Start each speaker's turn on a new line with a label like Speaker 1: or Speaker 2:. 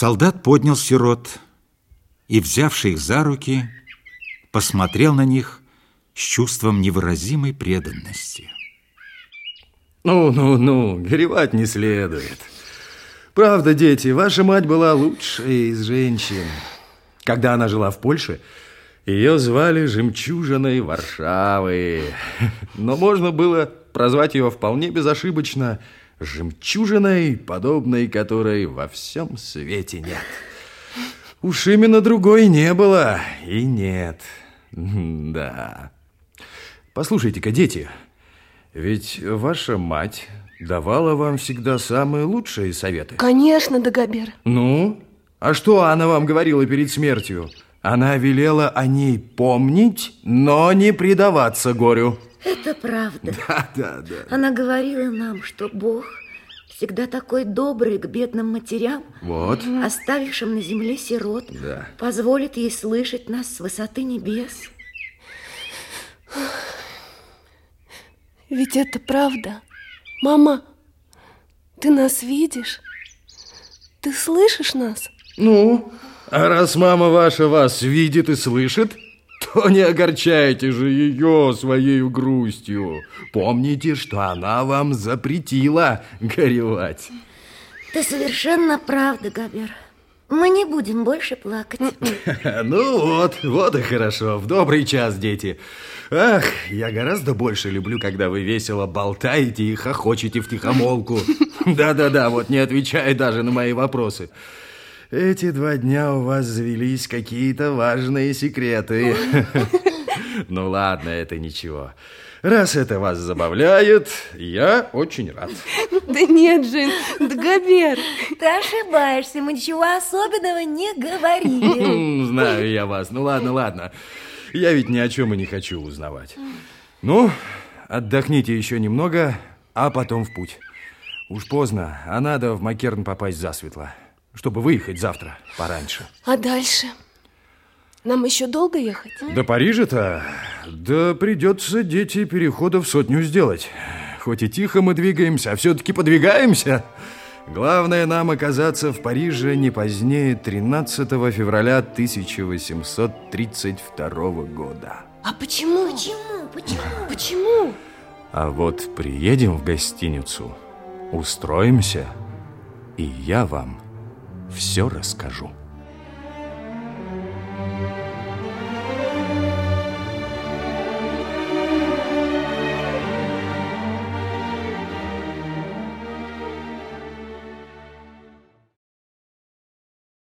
Speaker 1: Солдат поднял сирот и, взявший их за руки, посмотрел на них с чувством невыразимой преданности.
Speaker 2: Ну, ну, ну, горевать не следует. Правда, дети, ваша мать была лучшей из женщин. Когда она жила в Польше, ее звали Жемчужиной Варшавы. Но можно было прозвать ее вполне безошибочно Жемчужиной, подобной которой во всем свете нет. Уж именно другой не было и нет. Да. Послушайте-ка, дети, ведь ваша мать давала вам всегда самые лучшие советы.
Speaker 3: Конечно, Дагобер.
Speaker 2: Ну, а что она вам говорила перед смертью? Она велела о ней помнить, но не предаваться горю.
Speaker 4: Это правда.
Speaker 2: Да, да, да.
Speaker 4: Она говорила нам, что Бог всегда такой добрый к бедным матерям,
Speaker 2: Вот.
Speaker 4: оставившим на земле сирот,
Speaker 2: Да.
Speaker 4: позволит ей слышать нас с высоты небес.
Speaker 3: Ведь это правда. Мама, ты нас видишь? Ты слышишь нас?
Speaker 2: Ну, а раз мама ваша вас видит и слышит, то не огорчайте же ее своей грустью. Помните, что она вам запретила горевать.
Speaker 4: Ты совершенно прав, Дагобер. Мы не будем больше плакать.
Speaker 2: Ну вот, вот и хорошо. В добрый час, дети. Ах, я гораздо больше люблю, когда вы весело болтаете и хохочете в тихомолку. Да-да-да, вот не отвечая даже на мои вопросы. Эти два дня у вас завелись какие-то важные секреты. Ну ладно, это ничего. Раз это вас забавляет, я очень рад.
Speaker 3: Да нет, Жень, Дагобер.
Speaker 4: Ты ошибаешься, мы ничего особенного не говорили.
Speaker 2: М, Знаю я вас. Ну ладно, ладно. Я ведь ни о чем и не хочу узнавать. Ну, отдохните еще немного, а потом в путь. Уж поздно, а надо в Макерн попасть засветло, чтобы выехать завтра пораньше.
Speaker 3: А дальше? Нам еще долго ехать?
Speaker 2: До Парижа-то? Да придется, дети, перехода в сотню сделать. Хоть и тихо мы двигаемся, а все-таки подвигаемся. Главное нам оказаться в Париже не позднее 13 февраля 1832 года.
Speaker 3: А почему?
Speaker 4: Почему? Почему?
Speaker 3: Почему?
Speaker 2: А вот приедем в гостиницу, устроимся, и я вам все расскажу.